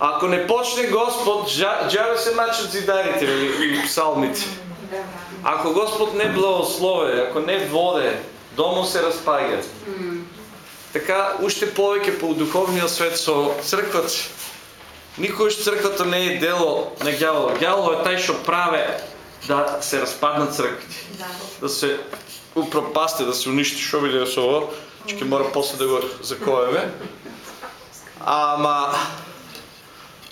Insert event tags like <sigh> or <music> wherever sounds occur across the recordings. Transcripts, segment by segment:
Ако не почне Господ, джаве се мачат зидарите или псалмите. Ако Господ не благослови, ако не воде, домо се разпага. Така, още повече по духовния свет со църквата. Никой църквата не е дело на гяло. Гяло е тай, що праве да се разпаднат църквите. Да. се упропасти, да се унищи, що види се това, че мора после да го закоеме. Ама,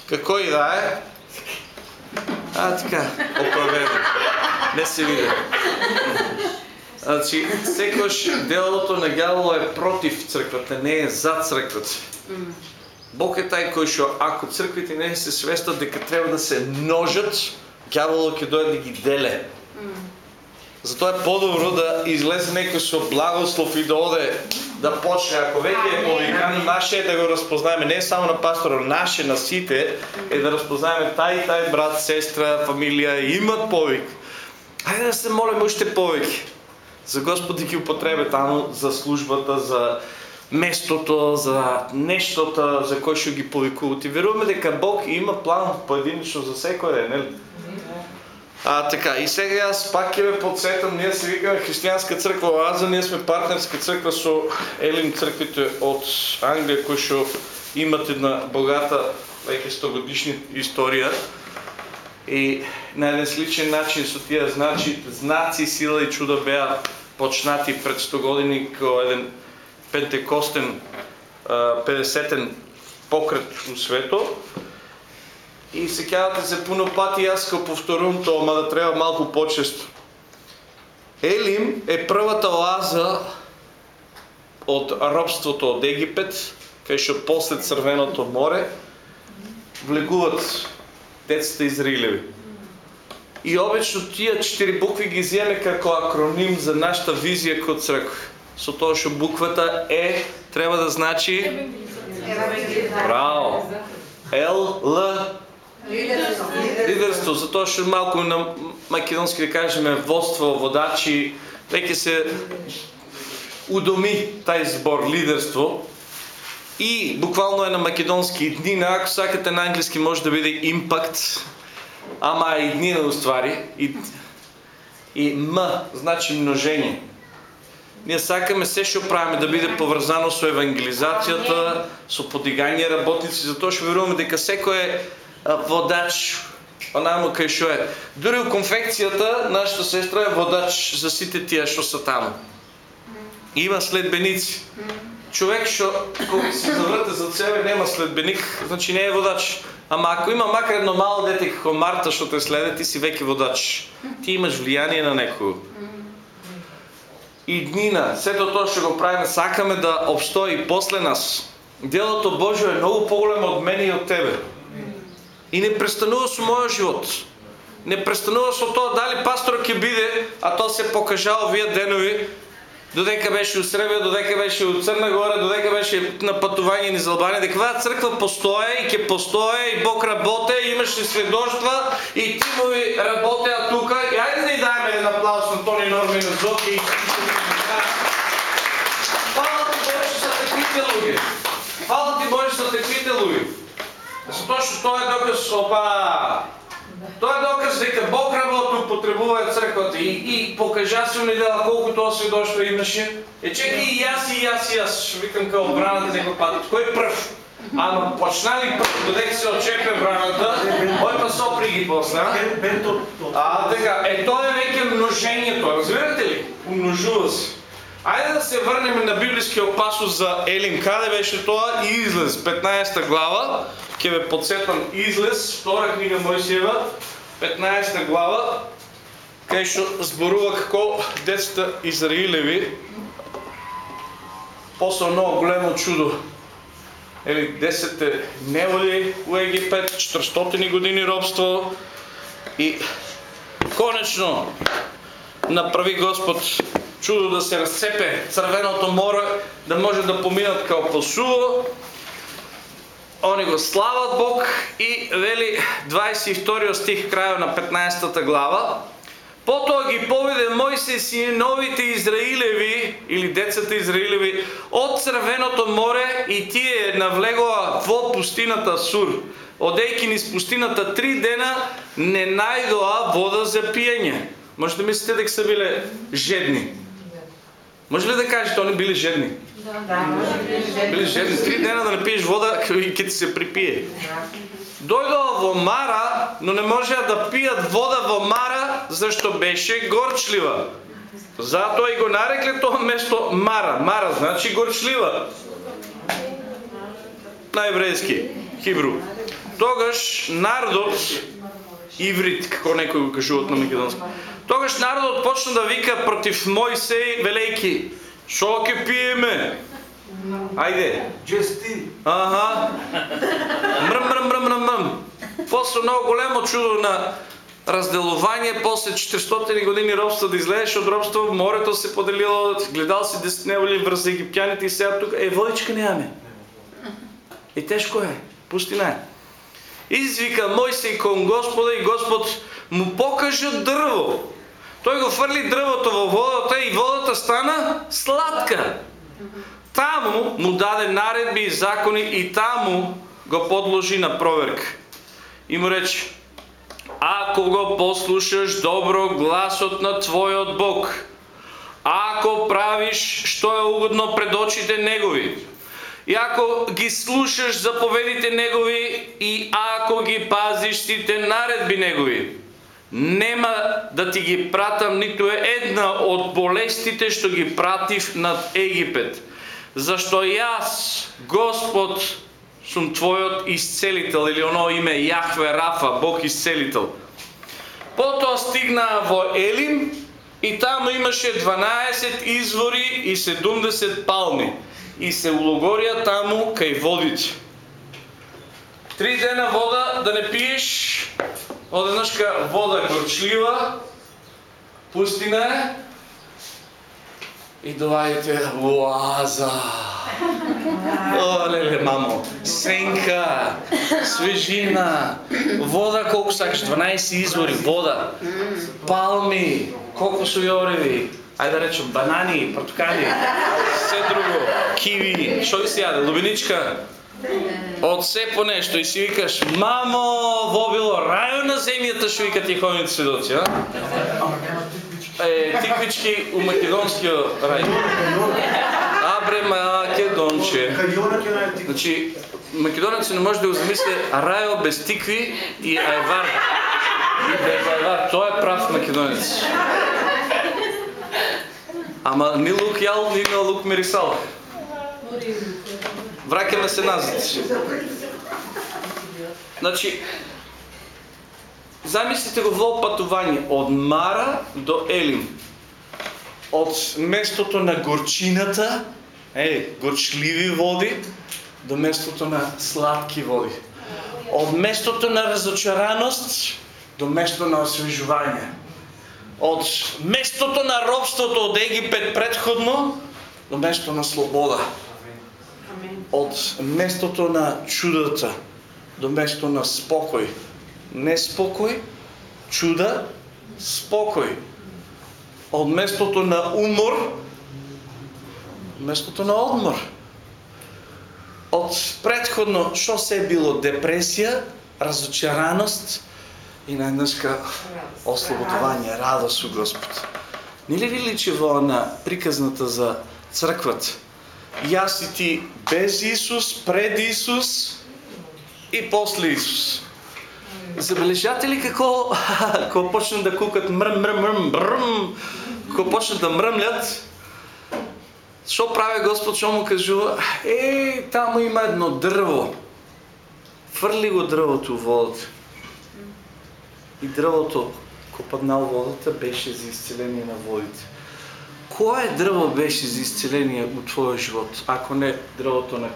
какво и да е, а, така, оправено. Не се види. Значи, секош делото на гяло е против църквата, не е за църквата. Бог е taj кој што ако црквите не се свестат дека треба да се множат, дяволот ќе дојде да ги деле. Затоа е по-добро да излезе некој со благослов и да оде да почне. Ако веќе е повикан, наше е да го разпознаеме, не само на пастора, наше на сите е да разпознаеме тај и тај брат, сестра, фамилија имат повик. Ајде да се молиме уште повеќе. За Господ да ги употребе таму за службата, за местото, за нещото, за кое ще ги повикуват. И веруваме дека Бог има план поединично за всеки ден, нели? А, така, и сега аз пак ме подсетам, ние се викаме Християнска църква Оаза, ние сме партнерска църква со Елим църквите от Англия, кои што имат една богата, веќе 100 годишна история. И на един сличен начин со тия значи, знаци, сила и чуда беа почнати пред 100 години како еден пентекостен 50-тен покрет у свето. И се казвате се пуно пати, аз ко повторувам то, ама да трябва малко по-често. Елим е првата оаза от робството от Египет, кај што после Црвеното море влегуват децата Израилеви. И обично тия четири букви ги вземе како акроним за нашата визия като црква со тоа што буквата Е треба да значи Браво. Л, Л, Лидерство, затоа што малку на македонски да кажеме водство, водачи, веќе се удоми тај збор лидерство. И буквално е на македонски днина, ако сакате на английски може да биде импакт, ама и днина уствари. И, и М значи множение. Ние сакаме се што правиме да биде поврзано со евангелизацијата, со подигање работници, затоа што веруваме дека е водач онамо кај што е. Дури у конфекцијата нашата сестра е водач за сите тие што са таму. Има следбеници. Човек кога се заврте за себе нема следбеник, значи не е водач. Ама ако има макар едно мало дете како Марта што те следи, ти си веќе водач. Ти имаш влијание на некој и днина, сето тоа што го правиме, сакаме да обстои после нас. Делото Божие е многу поголемо од мене и од тебе. И не престанува со мојот живот. Не престанува со тоа дали пастор ќе биде, а тоа се покажа овие денови, додека беше у Сребија, додека беше у Црна Гора, додека беше на патување низ Албанија, дека оваа црква постои и ќе постои и Бог работе, имаше сведоштва и тимови работеа тука. И ајде да ни дајме еден аплауз на Тони Норми на Зоки. Фала ти Боже за таквите луѓе. Затоа што тоа е доказ, опа, тоа е доказ дека Бог работи, употребува црквата и, и покажа се недела колку тоа свидоштво имаше. Е чеки и јас и јас и јас, што викам као браната дека падат. Кој прв? Ама почнали прв, додека се очепе браната, кој па сопри ги после, а? Така, е тоа е веќе множењето, разбирате ли? Умножува се. Айде да се върнем на библейския опасност за Елин. Каде беше това? Излез, 15 глава. Ке ме подсетвам Излез, втора книга Моисеева, 15 глава, къде ще зборува како децата Израилеви после много големо чудо. Ели 10 неволи у Египет, 400 години робство и конечно направи Господ чудо да се разцепе Цървеното море, да може да поминат као посуво. Они го слават Бог и вели 22 стих, края на 15 глава. Потоа ги поведе Мојсе синовите Израилеви или децата Израилеви од Црвеното море и тие навлегоа во пустината Сур. Одејки низ пустината три дена не најдоа вода за пиење. Може да мислите дека се биле жедни. Може ли да кажете, они били жедни? Да, може би Били жедни. Три дена да не пиеш вода <laughs> и ќе ти се припие. Дојдоа во Мара, но не можеа да пијат вода во Мара, зашто беше горчлива. Затоа и го нарекле тоа место Мара. Мара значи горчлива. На еврејски, хибру. Тогаш народот иврит, како некои го кажуваат на македонски. Тогаш народот почна да вика против Мојсей, велејки, шо ќе пиеме? Ајде, Just ти. Ага. Мрм, мрм, мрм, мрм, мрм. После много големо чудо на разделување, после 400 години робство да излезеш од робство, морето се поделило, гледал си 10 неволи врз египтяните и сега тук, е, водичка нямаме. И тежко е, пустина е. Извика Мојсей кон Господа и Господ му покажа дрво. Той го фърли дрвото во водата и водата стана сладка. Таму му даде наредби и закони и таму го подложи на проверка. И му рече, ако го послушаш добро гласот на твојот Бог, ако правиш што е угодно пред очите Негови, и ако ги слушаш заповедите Негови и ако ги пазиш сите наредби Негови, нема да ти ги пратам ниту една од болестите што ги пратив над Египет. Зашто јас, Господ, сум твојот исцелител или оно име Јахве Рафа, Бог исцелител. Потоа стигнаа во Елим и таму имаше 12 извори и 70 палми. И се улогорија таму кај водите. Три дена вода да не пиеш, одеднашка вода горчлива, пустина е, и доаѓате оаза. <laughs> О, леле, мамо. Сенка, свежина, вода колку сакаш, 12 извори, вода, палми, кокосови ореви, ајде да речем банани, портокали, се друго, киви, што ги се јаде, лубеничка, од се по нешто и си викаш, мамо, во било рајо на земјата, што викат јеховните сведоци, а? Е, тиквички у македонскиот рај. Абре македонче. Значи, македонец не може да го замисли рајо без тикви и ајвар. И ајвар. Тоа е прав македонец. Ама ни лук јал, ни лук мирисал. Враќаме се назад. Значи, замислите го во патување од Мара до Елим. Од местото на горчината, е, горчливи води, до местото на сладки води. Од местото на разочараност до место на освежување. Од местото на робството од Египет предходно до место на слобода. Од местото на чудата до место на спокој. Не спокој, чуда, спокој. Од местото на умор, местото на одмор. Од предходно што се е било депресија, разочараност и најднешка ослободување, радост у Господ. Не ли ви личи во на приказната за црквата? Јас и ти без Исус, пред Исус и после Исус. Забележате ли како, <laughs> кога почнат да кукат мрм, мрм, мрм, брм, кога почнат да мрмлят, што прави Господ, што му кажува? Е, таму има едно дрво. Фрли го дрвото во водата. И кога паднал водата, беше за исцеление на водите. Кое дрво беше за исцеление у твојот живот, ако не дрвото на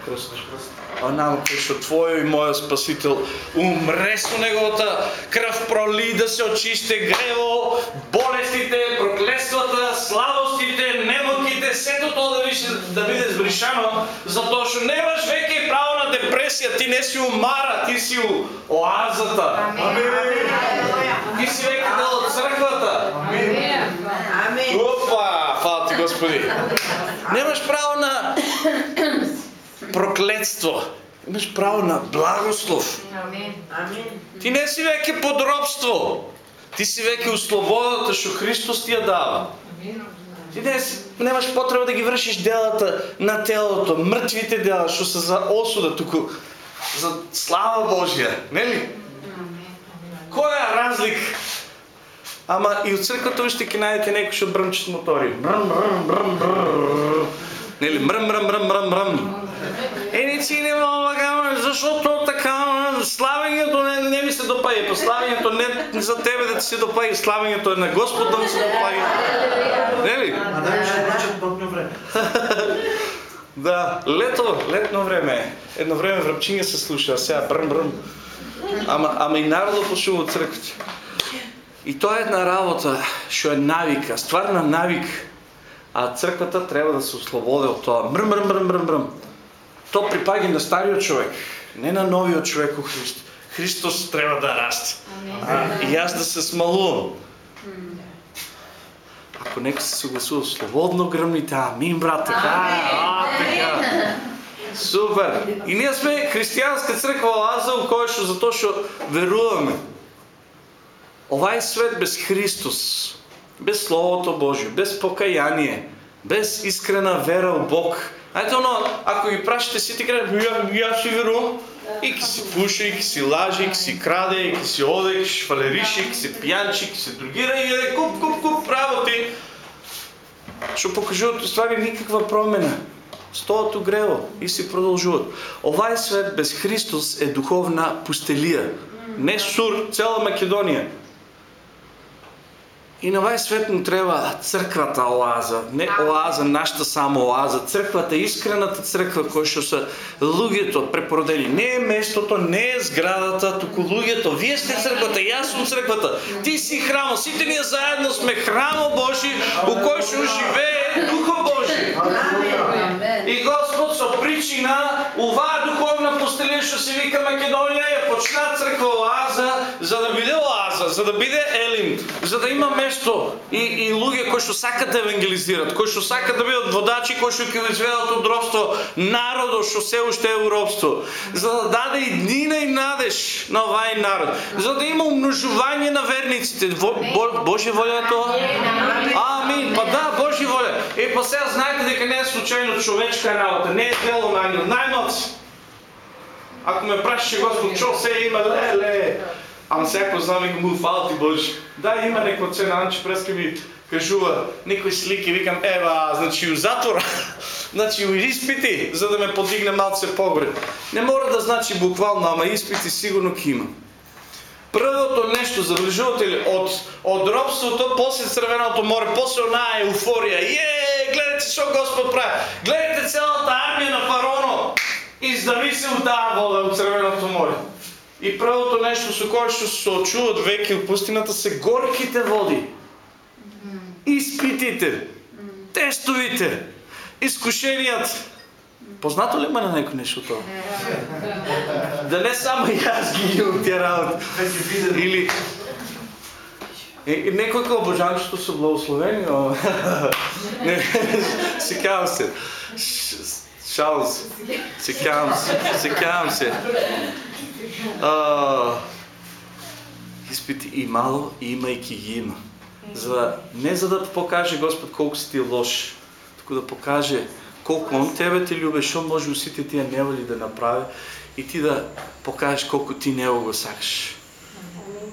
крстот? Онам кој што твој и мојот спасител умре со неговата крв проли да се очисте грево, болестите, проклествата, слабостите, немоките, се сето тоа да више да биде збришано, затоа што немаш веќе право на депресија, ти не си умара, ти си у оазата. Ти си веќе дел од црквата. Амин. Опа, фала ти Господи. Немаш право на проклетство. Имаш право на благослов. Амин. Ти не си веќе под робство. Ти си веќе у слободата што Христос ти ја дава. Ти не си, немаш потреба да ги вршиш делата на телото, мртвите дела што се за осуда, туку за слава Божја, нели? Која е разлик? Ама и од црквата уште ќе најдете некои што брмчат мотори. Брм, брм, брм, брм. Нели, мрм, мрм, мрм, мрм, мрм. Е, не си не мога, ама зашото така, славењето не, не ми се допаѓа, па славењето не за тебе да ти се допаѓа, славењето е на Господ да ми се допаѓа. Нели? А дай ми ще връчат топно време. <laughs> Да, лето, летно време. Едно време връбчиња се слуша, а сега брм брм. Ама, ама и народот пошува од црквата. И тоа е една работа што е навика, стварна навик. А црквата треба да се ослободи од тоа. Мрм, мрм, мрм, мрм, мрм. То припаѓа на стариот човек, не на новиот човек у Христ. Христос треба да расте. А, и јас да се смалувам. Ако некој се согласува, слободно грмните, амин, брат, така, а, така. Супер! И ние сме християнска у која што затоа што веруваме. Овај свет без Христос, без Словото Божие, без покаяние, без искрена вера у Бог. Знаете оно, ако ги прашите си, ти кажеш, ја си верувам. И ки си пуши, и ки си лажи, и ки си краде, и ки си оде, и ки си фалериши, и ки си пиянчи, и ки си другира, и е куп, куп, куп работи. Што покажуваат ствари никаква промена. Стоат у грево и си продолжуваат. Овај свет без Христос е духовна пустелија. Не Сур, цела Македонија. И на овај свет му треба црквата оаза, не оаза, нашата само оаза, црквата, искрената црква која што се луѓето препородени. Не е местото, не е зградата, туку луѓето. Вие сте црквата, јас сум црквата. Ти си храмот, сите ние заедно сме храмо Божи, у кој што живее Духо Божи. И Господ со причина оваа духовна постелија што се вика Македонија ја почна црква оаза за да биде оаза, за да биде Елим, за да има место и, и луѓе кои што сакат да евангелизират, кои што сакат да бидат водачи, кои што ќе изведат од робство народот што се уште е у робство, за да даде и днина и надеж на овај народ, за да има умножување на верниците. Во, Бо, Божја волја е тоа? Амин. Па да, Божја волја. Е, па сега знаете дека не е случајно човечка работа, не е дело на ангел. Најноц. Ако ме прашаше Господ, чо се има, ле, ле. Ама сега знам и му фала ти Боже. Да, има некој цена, Анче преска ми кажува некои слики, викам, ева, значи у затвора, <laughs> значи у испити, за да ме подигне малце погре. Не мора да значи буквално, ама испити сигурно ќе има. Првото нешто, забележувате ли, од, од робството, после Црвеното море, после онаа еуфорија, е, гледате што Господ прави, гледате целата армија на фараоно, издави се од таа вода од Црвеното море. И првото нешто со кое што се очуват веќе у пустината се горките води. Испитите, тестовите, искушенијата. Познато ли ме на некој нешто тоа? Да не само јас ги имам тие работи. Или е, некој као божанчето се благословени, но... <laughs> Не, Секавам се. Ш- Шалам се. Секавам се. А, изпити и мало, имајќи ги има. За не за да покаже Господ колку си ти лош, туку да покаже колку Он тебе те љубе, што може у сите тие неволи да направи и ти да покажеш колку ти Него го сакаш.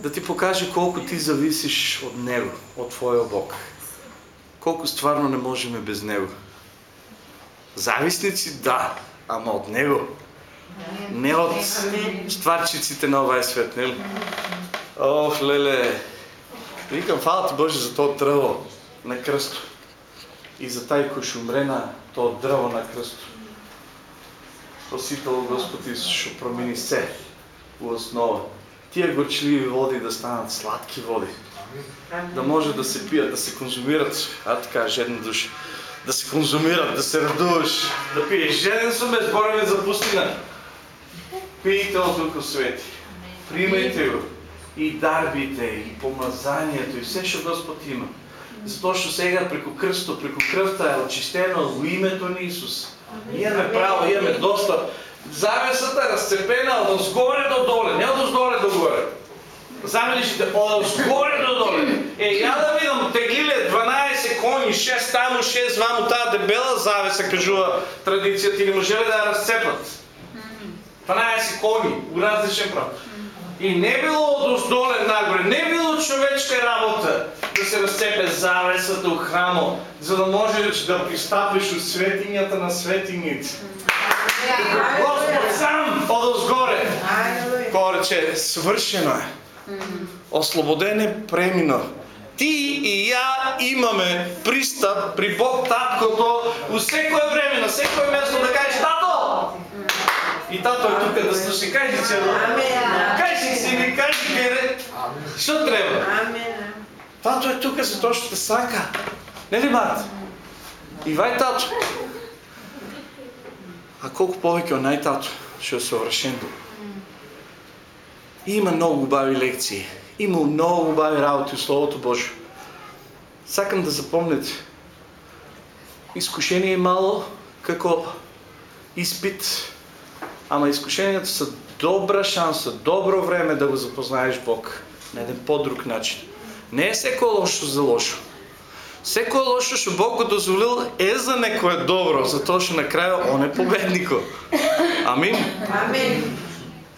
Да ти покаже колку ти зависиш од Него, од Твојот Бог. Колку стварно не можеме без Него. Зависници, да, ама од Него. Не од стварчиците на овај свет, нели? Ох, леле. Викам, фала ти Боже за тоа дрво на крстот. И за тај кој на тоа дрво на крстот. Просител Господ Исус што промени се у основа. Тие горчливи води да станат сладки води. Да може да се пият, да се конзумират, а така жедна душа. Да се конзумират, да се радуваш, да пиеш. Женен съм без збориме за пустина. Пийте от Духа Свети. Примайте го. И дарбите, и помазанието, и все, що Господ има. Затоа што сега преко кръсто, преко кръвта е очистено во името на Исус. Имаме право, имаме достъп. Завесата е разцепена от сгоре до доле, не от сгоре до горе. Замелишите, от сгоре до доле. Е, я да видам, теглиле 12 кони, 6 таму, 6 ваму, таа дебела завеса, кажува традицията, или може ли да я разцепат? 12 кони, у различен прав. И не било от доле нагоре, не било човечка работа да се разцепе завесата у храмо, за да можеш да пристапиш от светинята на светините. Господ сам. Алелуя. Кой рече, свършено е. Ослободен е премина. Ти и я имаме пристъп при Бог Таткото у всекое време, на всекое място да кажеш Тато! И тато е тук да слуши. Кажи. Амен. Кажи сини, кажи бере. Що трябва? Тато е тук за то, що те сака. Не ли, брат? Ивай тато. А колко повече от най-тато ще е съвършен. Има много хубави лекции. Има много хубави работи в Словото Божие. Сакам да запомнете. Изкушение е мало, како изпит. Ама изкушенията са добра шанса, добро време да го запознаеш Бог на един по-друг начин. Не е всеко лошо за лошо. Всеко лошо, що Бог го дозволил, е за некое добро, затоа што на крај Он е победнико. Амин. Амен.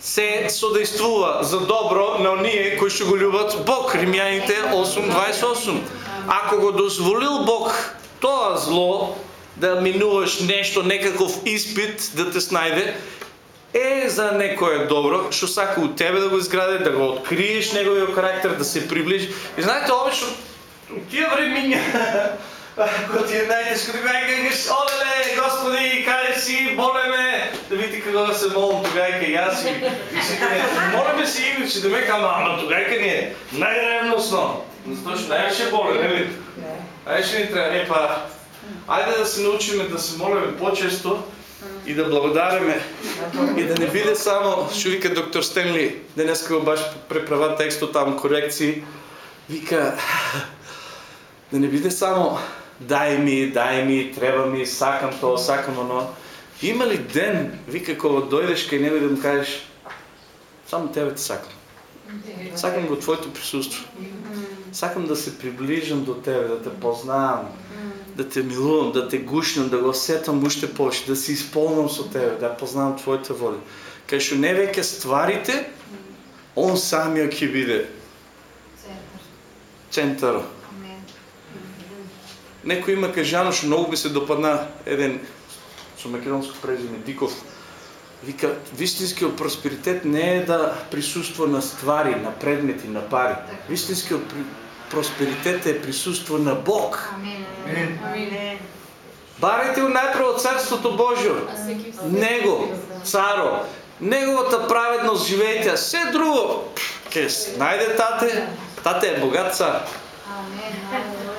Се содействува за добро на оние кои што го любат Бог. Римјаните 8.28. Ако го дозволил Бог тоа зло, да минуваш нещо, некаков изпит да те снајде, е за некое добро, што сака от тебе да го изгради, да го откриеш неговия характер, да се приближи. И знаете, обично, от тия <laughs> времиња, кога ти е најтешко, тогава кажеш, олеле, Господи, каде си, болеме, да видите какво да се молам тогава и аз и, си кажа, молеме си иначе, да ме кама, ама тогава ни е най-ревностно. Затоа што най-вече боле, нели? Ајде ни трябва, е па, ајде да се научиме да се молиме по-често и да благодариме. И да не биде само, што вика доктор Стенли, денеска го баш преправа текстот там корекции, вика, да не биде само дай ми, дай ми, треба ми, сакам тоа, сакам оно. Има ли ден, вика, кога дојдеш кај него да му кажеш, само тебе те сакам. Сакам го твоето присуство. Сакам да се приближам до тебе, да те познавам, да те милувам, да те гушнам, да го осетам уште повече, да се изполнам со тебе, да познавам твоята воля. Кај не веќе стварите, он самия ќе биде центар. Некој има кажано што многу би се допадна еден со македонско презиме Диков. Вика, вистинскиот просперитет не е да присуства на ствари, на предмети, на пари. Вистинскиот просперитет е присуство на Бог. Амен. Барете го најпрво Царството Божјо. Него, царо, неговата праведност живеете, а все друго, ке најде тате, тате е богат цар.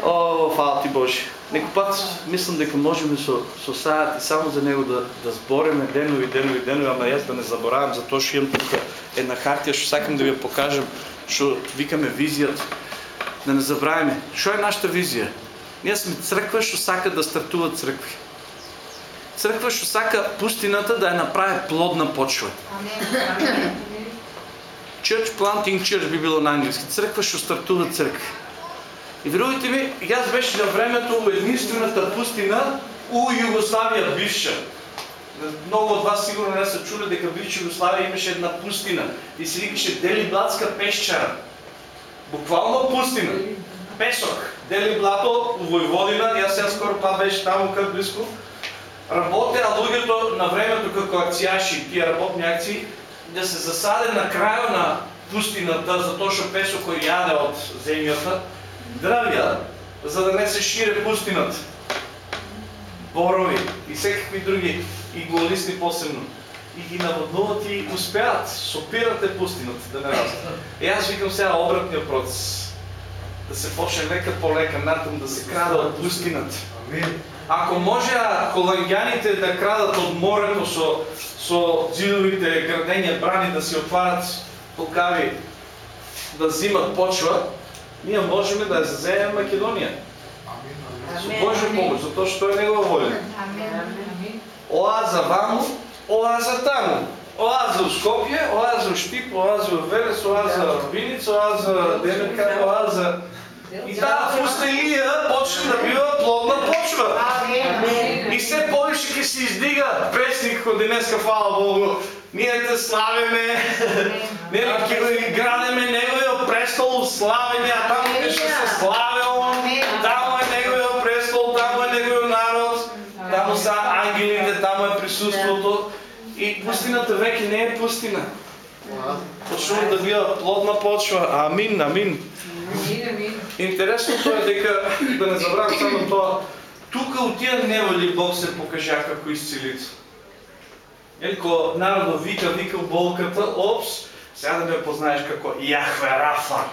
О, фала ти Боже. Некој пат мислам дека можеме со, со саат и само за него да, да збориме денови, денови, денови, ама јас да не заборавам, затоа што имам тука една хартија што сакам да ви ја покажам, што викаме визијата. Да не забравиме. Што е нашата визија? Ние сме црква што сака да стартува цркви. Црква што сака пустината да ја направи плодна почва. Church Planting Church би било на английски. Црква што стартува цркви. И верувайте ми, јас беше на времето единствената пустина у Југославија бивша. Много от вас сигурно не са чули дека бивша Югославия имаше една пустина и се викаше Делиблатска пещера. Буквално пустина. Песок. Дели блато, Војводина, јас сега скоро па беше таму къв близко. Работеа луѓето на времето како акцијаши, тие работни акции, да се засаде на крајот на пустината, затоа што песокот јаде од земјата, дрвја, за да не се шире пустината. Борови и всекакви други иглолисни посебно. И ги наводнуват и успеат, сопирате пустината да не расте. И аз викам сега обратния процес. Да се почне лека по лека натам да се крада от пустината. Ако може холандјаните да крадат од морето со, со зидовите градења брани да се отварат толкави, да взимат почва, ние можеме да ја заземеме Македонија. Со Божја помош, затоа што е негова воля. Оаза ваму, оаза таму. Оаза у Скопје, оаза у Штип, оаза у Велес, оаза у Виница, оаза Демерка, оаза... И таа пустелија почне да бива плодна почва. И се повише ќе се издига пресник кој денеска, фала Богу, ние те славиме, нели ќе го градиме неговиот престол славење, а таму ќе ще се славе он, таму е неговиот престол, таму е неговиот народ, таму са ангелите, таму е присуството. И пустината веќе не е пустина. Почнува да бива плодна почва. Амин, амин. Интересното е дека, да не забравам само тоа, тука у тия неволи Бог се покажа како исцелител. Ели ко вика, вика болката, опс, сега да ме познаеш како Јахве Рафа.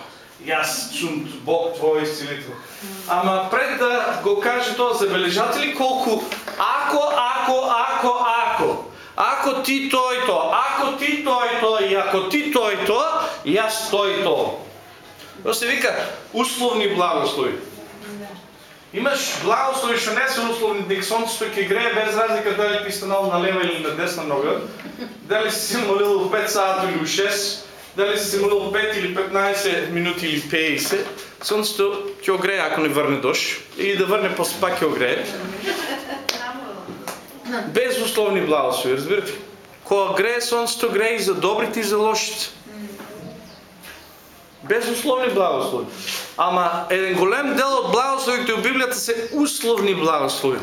Јас сум Бог твој исцелител. Ама пред да го каже тоа, забележате ли колку ако, ако, ако, ако, ако ти тој то, ако ти тој то и ако ти тој то, јас тој то. Тоа се вика условни благослови. Имаш благослови што не се условни, дека сонцето ќе грее без разлика дали ти станал на лева или на десна нога, дали си се молил 5 сата или 6, дали си се молил 5 или 15 минути или 50, сонцето ќе огрее ако не върне дощ или да върне после пак ќе огрее. Без условни благослови, разбирате? Кога грее сонцето, грее и за добрите и за лошите. Безусловни благослови. Ама еден голем дел од благословите у Библијата се условни благослови.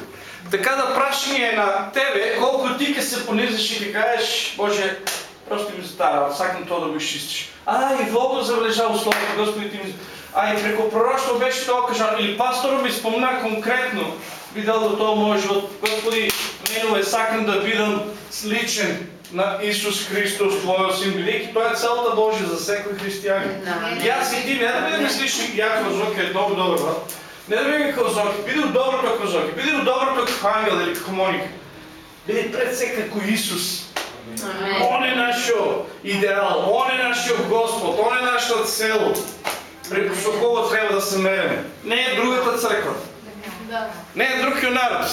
Така да прашање е на тебе, колку ти ќе се понизиш и ќе кажеш, Боже, просто ми стара, сакам тоа да го изчистиш. А, и Бог забележа условите, Господи ти ми... А и преко пророќство беше тоа кажа, или пасторот ми спомна конкретно, видел да тоа мој живот. Господи, мене сакам да бидам сличен на Исус Христос, Твоя Син, бидејќи тоа е целта Божја за секој христијанин. И аз и ти не да бидеме слични, јако Зоки е многу добар брат. Не да бидеме како Зоки, биде у доброто како Зоки, биде у доброто како ангел или како Моника. Биде пред се како Исус. Он е нашиот идеал, Он е нашиот Господ, Он е нашата цел. Преко со кого треба да се мериме. Не е другата црква. Не е друг народ.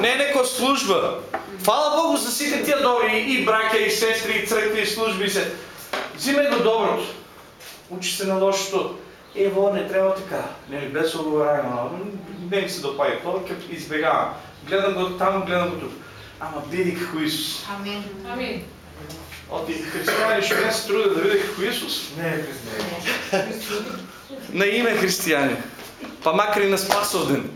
Не е некоја служба. Фала Богу за сите тия добри и браќа, и сестри, и цркви, и служби се. Взимай го доброто. Учи се на лошото. Ево, не трябва така. Нели, без оговорање, не ми се тоа, ќе избегавам. Гледам го таму, гледам го тук. Ама биди како Исус. Амин. Амин. Оти християни што не се трудат да биде како Исус. Не е христијан. На име християни. Па макар и на Спасов ден.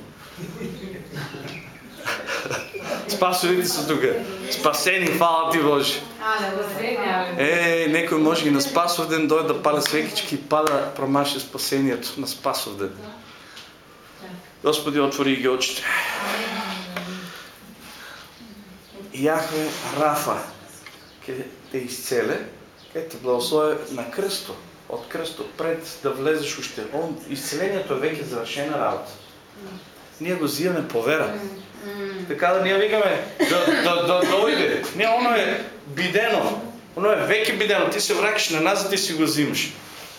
Спасовите са тука. Спасени, фала ти Боже. Е, некој може и на Спасов ден дойде да паля свекички и пада промаше спасението на Спасов ден. Господи, отвори ги очите. Яхве Рафа, ке те изцеле, ке те благослови на кръсто, от кръсто, пред да влезеш още. Он, изцелението е веќе завършена работа. Ние го взимаме по вера. Така да ние викаме да, да, да дойде. Не, оно е бидено. Оно е веќе бидено. Ти се вракиш на нас, ти си го взимаш.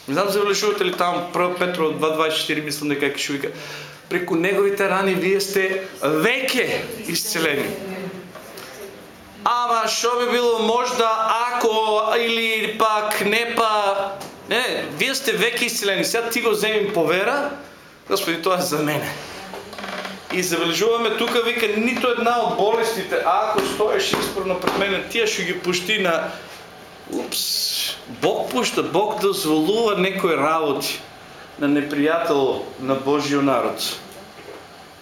Не знам забележувате ли там 1 Петро 2.24, мислам дека ще вика. Преко неговите рани вие сте веќе изцелени. Ама що би било можда ако или пак не па... Не, не, вие сте веќе изцелени. Сега ти го вземем по вера, Господи, тоа е за мене. И забележуваме тука вика нито една от болестите, а ако стоеш изпорно пред мене, тия ще ги пусти на... Упс, Бог пуща, Бог дозволува некои работи на неприятел на Божия народ.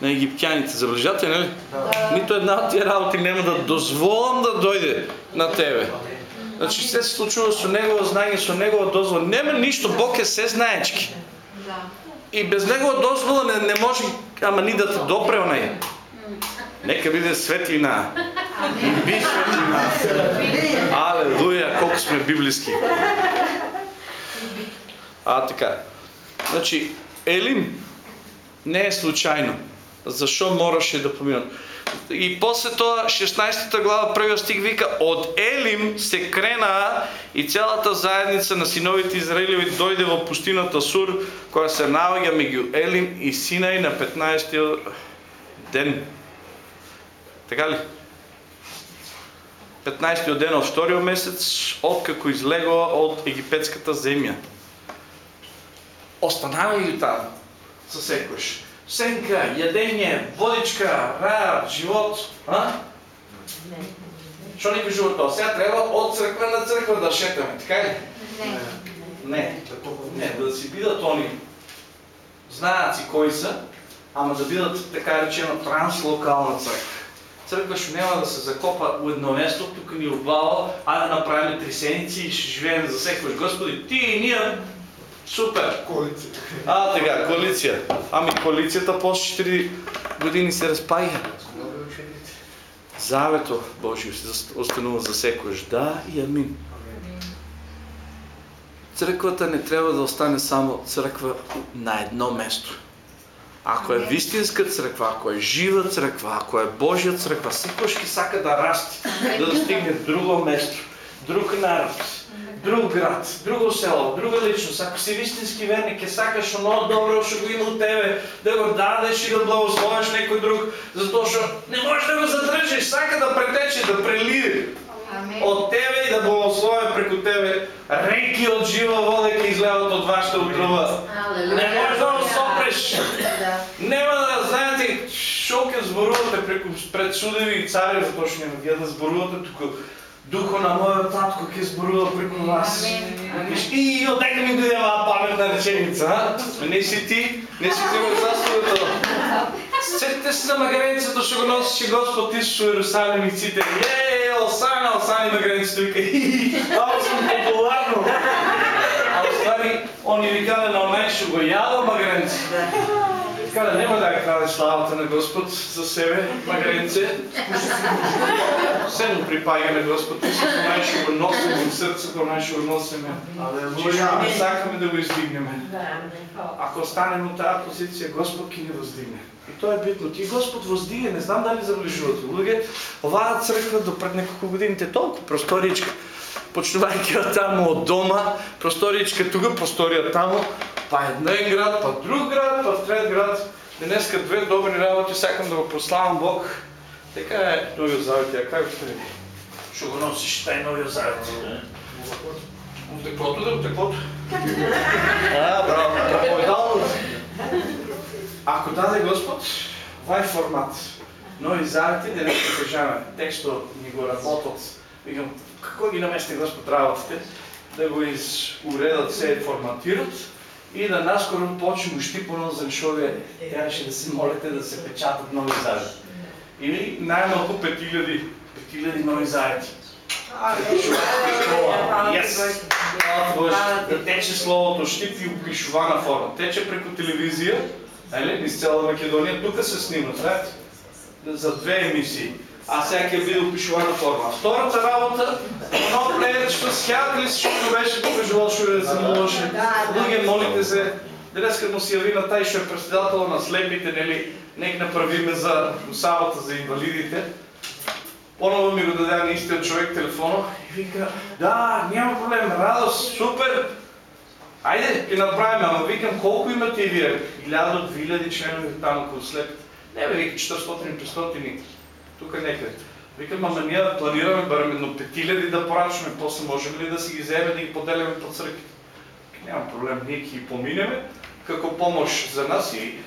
На египтяните, забележате, нали? Да. Нито една от тия работи няма да дозволам да дойде на тебе. Значи се случува со негова знање, со негова дозвола. Нема нищо, Бог е се знаечки. И без негова дозвола не, не може, ама ни да те допре онај. Нека биде светлина. Би светлина. Алелуја, колко сме библиски. А така. Значи, Елим не е случайно. защо мораше да поминат. И после това 16 глава првиот стих вика од Елим се крена и цялата заедница на синовите Израилеви дойде во пустината Сур, која се наоѓа меѓу Елим и Синај на 15 ден. Така ли? 15 ден од вториот месец, откако излегува од египетската земја. Останали ги таму, со секојаш. Сенка, јадење, водичка, рајар, живот, а? Што ни кажува тоа? Сега треба од црква на црква да шетаме, така ли? Не. Не, да си бидат они знаат си кои се, ама да бидат така речено транслокална црква. Црква што нема да се закопа у едно место, тука ни обава, а да направиме три седмици и ще живеем за секојаш. Господи, ти и ние, супер! Коалиция. А, така, коалиция. Ами коалицията после 4 години се разпаѓа. Завето Божие се останува за секојаш. Да и амин. Црквата не трябва да остане само црква на едно место. Ако е вистинска црква, ако е жива црква, ако е Божия црква, секој ќе сака да расте, да достигне друго место, друг народ, друг град, друго село, друга личност. Ако си вистински верник, ќе сакаш оно добро што го има у тебе, да го дадеш и да благословиш некој друг, затоа што не можеш да го задржиш, сака да претече, да прелие од тебе и да благослови преку тебе. Реки од жива вода ќе излеvat од вашата утрова. Не можеш да го сопреш. Нема да знаете што ќе зборувате преку пред судеви и царе, затоа што нема ќе да зборувате туку Духо на мојот татко ќе зборува преку. Виж, И одека ми дојде оваа паметна реченица, а? Не си ти, не си ти го заслугата. Сетите се за магаренцето што го носеше Господ Исус во Иерусалим и ците. Е, Осана, Осана магаренцето вика. Ало сум популарно. А оствари, он ни викале на онaj што го јадо магаренце. Каде нема да ја краде славата на Господ за себе, магаренце. Се му припаѓа на Господ Исус, онaj што го носиме срцето, онaj што го носиме. Не сакаме да го издигнеме. Ако останем у таа позиција, Господ ќе ни воздигне. И тоа е битно. Ти Господ воздига, не знам дали забележувате. Луѓе, оваа црква до пред неколку годините толку просторичка. Почнувајќи од таму од дома, просторичка тука, просторија таму, па еден град, па друг град, па трет град. Денеска две добри работи, сакам да го прославам Бог. Така е Новиот Завет, а како што е? Што го носиш тај Новиот Завет? Утеклото да утеклото. А, браво, проповедално. Ако даде Господ, вај формат, нови завети, да не ще кажаме, тексто ни го работат, викам, како ги намести Господ работите, да го изуредат, се форматират и да наскоро почнем ущипано за шове, трябваше да се молите да се печатат нови завети. Или най-малко 5000, 5000 нови. Да тече словото щип и опишувана форма. Тече преко телевизия, нали, из цяла Македония, тук се снима, знаете? За две емисии. А сега ќе биде опишувана форма. Втората работа, едно плеерчето, сядате ли се, што беше тук живот, да се молеше. Луѓе, молите се, Денеска му се яви на тај што е председател на слепите, нели, нек направиме за сабата за инвалидите. Поново ми го даде на истиот човек телефонот и вика, да, няма проблем, радост, супер. Ајде, ќе направиме, ама викам, колку имате и вие? 1000 до 2000 членови таму кога слепите. Не бе, вика 400-500 тука некаде. Викам, ама ние планираме барем едно 5000 да порачаме, после можем ли да си ги вземе да ги поделяме по црквите? Няма проблем, ние ги поминеме, како помош за нас и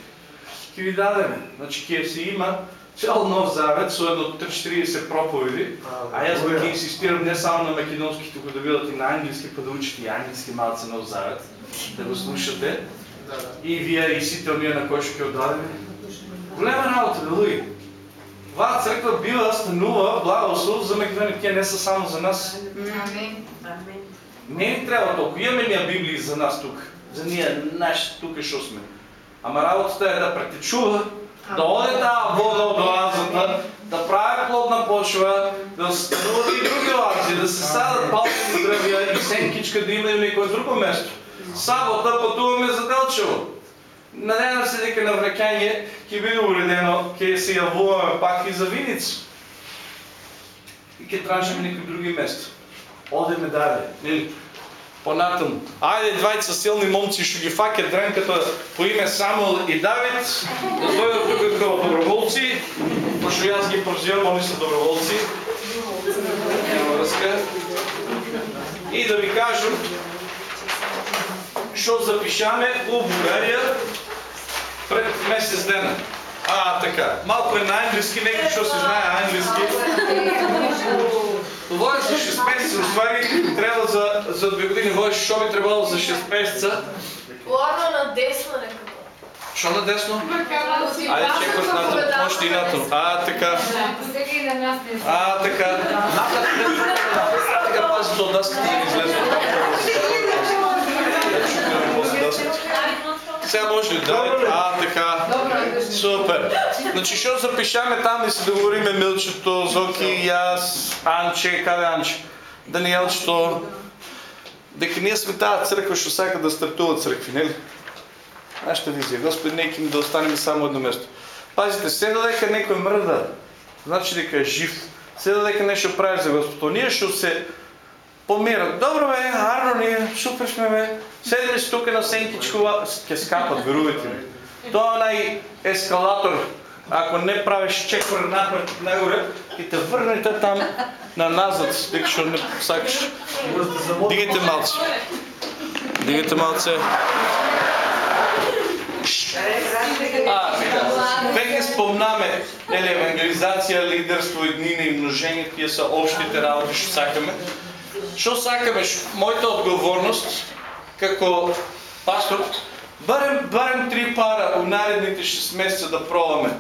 ќе ви дадеме. Значи се има цял нов завет со едно 3-40 проповеди, а јас ќе инсистирам не само на македонски, туку да бидат и на англиски, па да учите и англиски малце нов завет, да го слушате. И вие и сите оние на кои што ќе одадеме. Голема работа, да луѓе. Оваа црква бива станува благослов за Македонија, тие не са само за нас. Не ни треба толку. Имаме ние Библии за нас тук. За ние наши тук што сме. Ама работата е да претечува, да оде таа вода од оазата, да прави плодна почва, да стануват и други оази, да се садат палки древја и сенкичка да има и некој друго место. Сабота пътуваме за Делчево. Надявам се дека на враќање ќе биде уредено, ќе се јавуваме пак и за Виница. И ќе тражиме некои други места. Одеме дале, нели? Понатаму. Ајде двајца силни момци што ги фаќат дренката по име Самуел и Давид, да дојдат тука како доброволци, пошто јас ги прозирам, они се доброволци. Нема врска. И да ви кажам што запишаме у Бугарија пред месец дена. А, така. Малко е на английски, некој што се знае английски. Е за 6 месеца, уствари трябва за, за 2 години. Вой, що би трябвало за 6 месеца? Плавно на десно некако. Що на десно? Айде, чекай на още и нато. А, така. Не А, така. А, така пази до даската и излезе. Сега може ли да? А, така. Супер. Значи, що запишаме там и се договориме Милчето, Зоки и аз, Анче, каде Анче? Даниелчето. Дека ние сме тази църква, що сака да стартува църкви, нели? Нашата визия. Господи, нека им да останем само едно место. Пазите, седа дека некој мрда, значи дека е жив. Седа дека нещо прави за Господ. Ние ще се помират. Добро бе, гарно ние, супер сме бе. Си тук на сенкичкова, ќе скапат, верувайте ми. Тоа нај ескалатор, ако не правиш чек пред напред нагоре, и те върнете там на назад, дека што не сакаш. Дигайте малце. Дигайте малце. А. Веќе спомнаме, нели, евангелизација, лидерство, еднина и множење, тие се обштите работи што сакаме. Што сакаме? Мојата одговорност како пастор, барем, барем три пара у наредните 6 месеца да пробаме.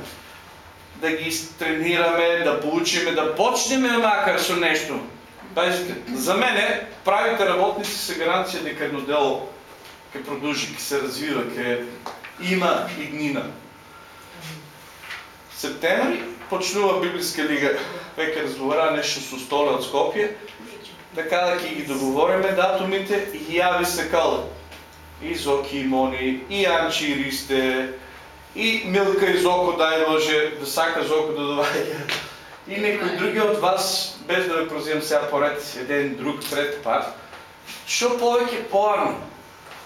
Да ги тренираме, да поучиме, да почнеме макар со нешто. Пазите, за мене правите работници се гаранција дека едно дело ќе продолжи, ќе се развива, ќе има иднина. Септември почнува Библиска лига, веќе разговара нешто со стола од Скопје, така да ќе ги договориме датумите и јави се кала. И Зоки и Мони, и Анчи и Ристе, и Милка и Зоко, дай Боже, да сака Зоко да доваѓа. И некои други од вас, без да ве прозивам сега поред, еден, друг, трет пар, што повеќе поарно.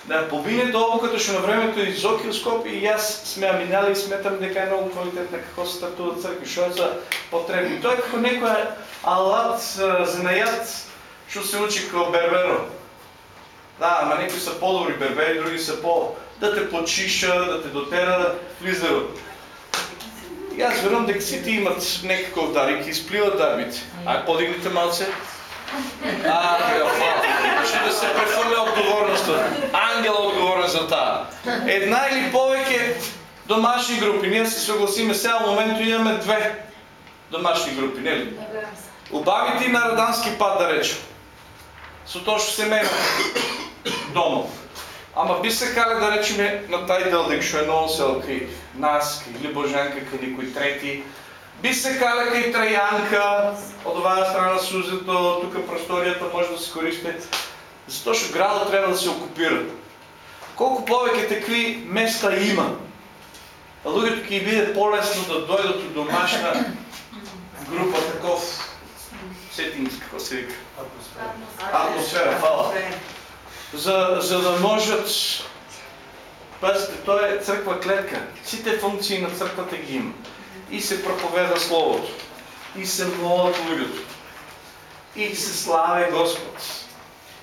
Да побинете обуката што на времето и Зоки и јас сме минали и сметам дека е многу квалитетна како се стартува цркви, што е за потребни. Тој е како некој алат, занајат, што се учи како берберо. Да, ама некои са по-добри бербери, други са по... да те почиша, да те дотера флизерот. И аз верувам дека сите имат некаков дар и ќе изпливат дарбите. А подигнете малце. А. Ще да се прехвърля отговорността. Ангел е отговорен за таа. Една или повеќе домашни групи. Ние се съгласиме сега в момента имаме две домашни групи, нели? Убавите и на Радански пат да речем. Со тоа што семејно дома. Ама би се кале да речеме на тај дел дека е носел кај нас, кај или Божанка, кај некој трети. Би се кале кај Трајанка, од оваа страна сузето, тука просторијата може да се користи. Затоа што градот треба да се окупира. Колку повеќе такви места има, луѓето ќе биде полесно да дојдат у домашна група таков сетинг, како се вика. Атмосфера, фала. За, за да можат, пазите, тоа е црква клетка. Сите функции на црквата ги има. И се проповеда Словото. И се молат луѓето. И се славе Господ.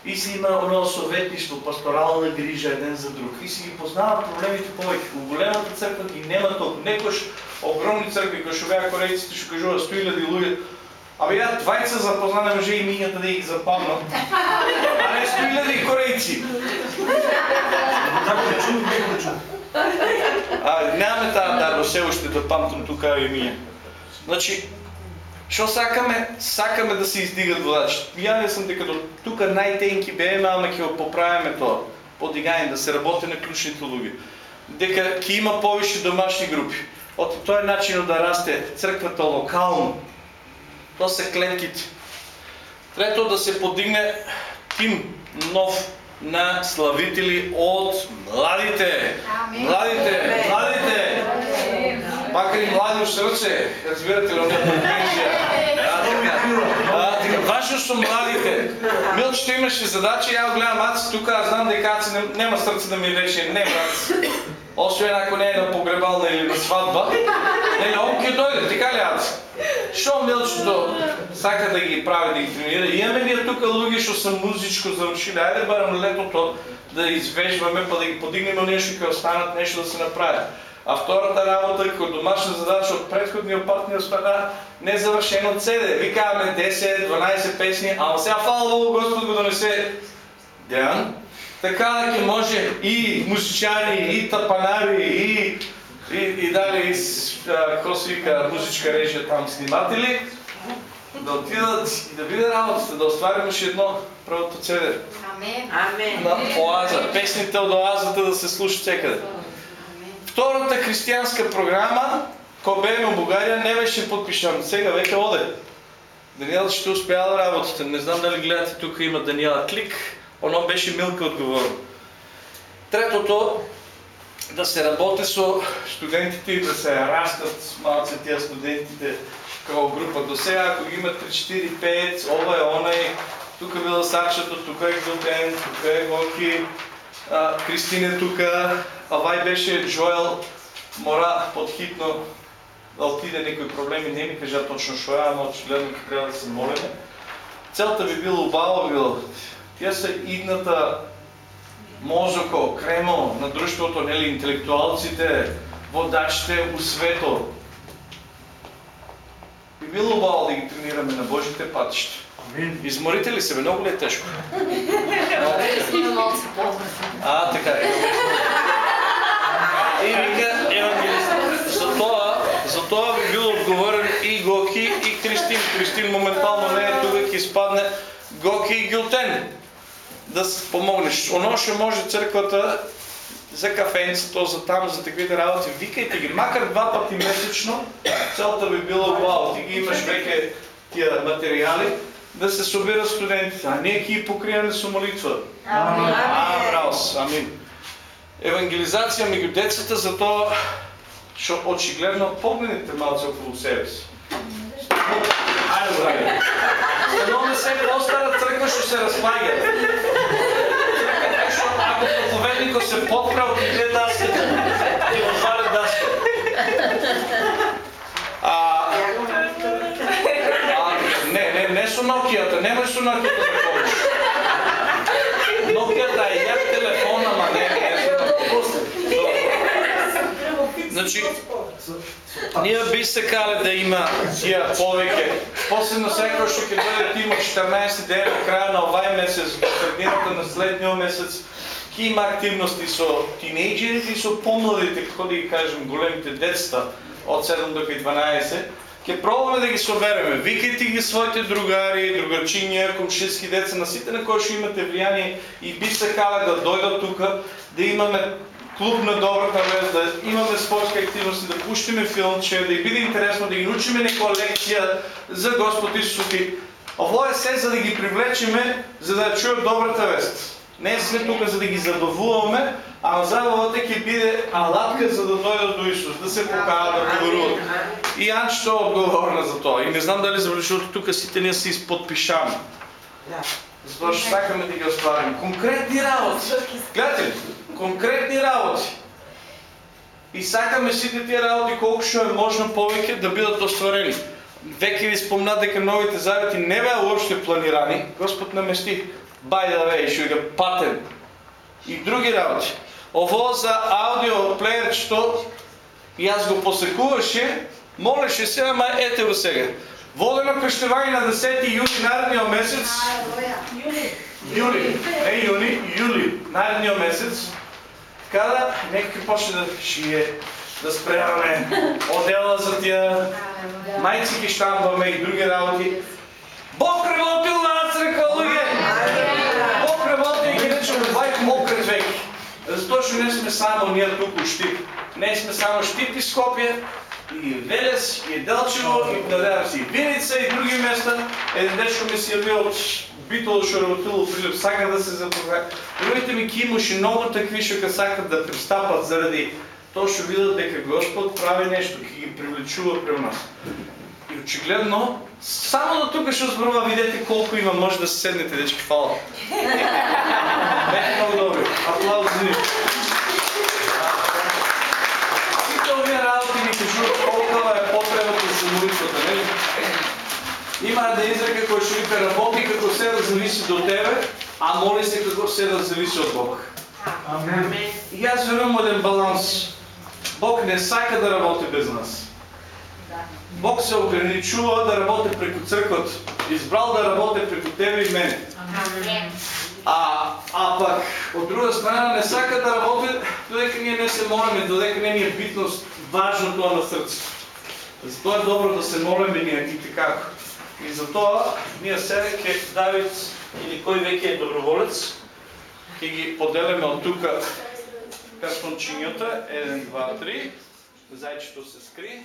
И се има оно советништво, пасторална грижа еден за друг. И се ги познава проблемите повеќе. У големата црква ги нема толку. Некош огромни цркви, кои беа корейците, што кажува 100.000 луѓе, Абе ја двајца запознане мъже и мињата да ги запомнат. А не 100.000 корейци. А, нямаме таа дар се уште да памтам тука и мија. Значи, Што сакаме? Сакаме да се издигат водачи. Јавен сум дека до тука најтенки бееме, ама ќе го поправиме тоа. Подигање, да се работи на клучните луѓе. Дека ќе има повише домашни групи. Од тоа е начинот да расте црквата локално. Тоа се клетките. Трето да се подигне тим нов на славители от младите. Амин. Младите, младите. Макар и млади в сърце, разбирате ли, не пенсия. А, така. Важно са младите. Милчето имаше задача, я гледам, аз тук, аз знам дека аз не- нема сърце да ми рече, не брат. Освен ако не е на погребална или на сватба. Не, он ќе дойде, така ли аз? Шо Милчето сака да ги прави, да ги тренира? Имаме ние тук луѓе што са музичко завършили. Айде барам летото да извежваме, па да ги подигнем нещо, ќе останат нещо да се направи. А втората работа, като домашна задача от предходния път ни остана незавършено CD. Викаваме 10, 12 песни, ама сега фала Богу Господ го донесе Деян. Така да ќе може и музичари, и тапанари, и, и, и дали, и, какво се вика, музичка режия там сниматели, да отидат и да видят работата, да остварим още едно правото CD Амин. Амен. на Оаза. Песните от Оазата да се слушат всекъде. Втората християнска програма, која беме не беше подпишана. Сега веќе оде. Даниела ще успяла работата. Не знам дали гледате, тук има Даниела Клик. Оно беше Милка отговорно. Третото, да се работи со студентите и да се растат малце тия студентите kao група. До сега, ако има 3, 4, 5, ова е онай, тук е била Сакшата, тук е Глутен, тук е Гоки, Кристин е тук, Авай беше Джоел, мора подхитно да отиде некои проблеми, не ми кажа точно шо е, очигледно ќе трябва да се молиме. Целта би било било. Тя са идната мозоко, кремо на друштвото, нели, интелектуалците, водачите у свето. Би било убаво да ги тренираме на Божите пътища. Изморите ли се? Много ли е тежко? А, така е. И вика евангелист. За това, за това би бил отговорен и Гоки, и Кристин. Кристин моментално не е тук, изпадне Гоки и Гюлтен. Да помогнеш. Оно ще може църквата за кафенцето, за там, за таквите работи. Викайте ги, макар два пъти месечно, целта би била вау, ти ги имаш веќе тия материали, да се събират студентите, а ние ги покриваме с молитва. А, браво, с, амин. Евангелизация меѓу децата, затоа што очигледно погледнете малце околу себе си. Ајде, драги. Становаме се по-стара црква што се разпаѓа. Што ако проповедникот се подправ, ќе даската. Ќе го сваля даската. А, со Nokia-та да ходиш. Nokia-та е як телефон, ама не, Nokia. Значи, ние би сакале да има тия повеќе. Посебно секој што ќе дойде ти има 14 дена во краја на овај месец, до средината на следниот месец, ќе има активности со тинејџерите и со помладите, како да ги кажем, големите детства од 7 до 12. Ќе пробваме да ги собереме. Викајте ги своите другари, другарчиња, комшиски деца, на сите на кои што имате влијание и би сакале да дојдат тука, да имаме клуб на добрата вест, да имаме спортски активности, да пуштиме филмче, да ги биде интересно, да ги научиме некоја лекција за Господ Исуси. Ово е се за да ги привлечеме, за да чуят добрата вест. Не сме тук за да ги забавуваме, а забавата ќе биде алатка за да дойдат до Исус, да се покаят, да поверуват. И Анчето е отговорна за това. И не знам дали защото тук сите ние се изподпишаме. Затова ще сакаме да ги оставим. Конкретни работи. Гледате ли? Конкретни работи. И сакаме сите тия работи, колко ще е можно повеќе да бидат остварени. Веќе ви спомна дека новите завети не беа уопште планирани. Господ намести by the way, го патен. И други работи. Ово за аудио плеерчето, и аз го посекуваше, молеше се, ама ете го сега. Водено кръщевание на 10 юли наредния месец, Юли, не юни, юли, наредния месец, така да, нека почне да шие, да спрямаме отдела за тия майци ги щамваме и други работи. Бог работил на църква, Затоа што не сме само ние тук у Штип. Не сме само Штип и Скопje, и Велес, и Делчево, и надявам се и Виница, и други места. Един ден што ми се яви од Битола што работило Филип, сака да се запозна. Другите ми ки имаше много такви што ка да пристапат заради тоа што видат дека Господ прави нешто, ќе ги привлечува према нас. И очигледно, само до тука што зборува, видете колку има, може да се седнете, дечки, фала. <laughs> Бете много добри. Аплауз за нив. Сите овие работи ни кажуваат колкава е потребата за молитвата, нели? Има една изрека која што вика работи како се да зависи до тебе, а моли се како се да зависи од Бог. Амен. И јас верувам во еден баланс. Бог не сака да работи без нас. Бог се ограничува да работи преку црквата. Избрал да работи преку тебе и мене. А, а пак, од друга страна, не сака да работи додека ние не се молиме, додека не ни е битно важно тоа на срцето. Затоа е добро да се молиме ние и така. И затоа ние сега ке Давид или кој веќе е доброволец, ќе ги поделиме од тука картончињата, 1, 2, 3, зајчето се скри.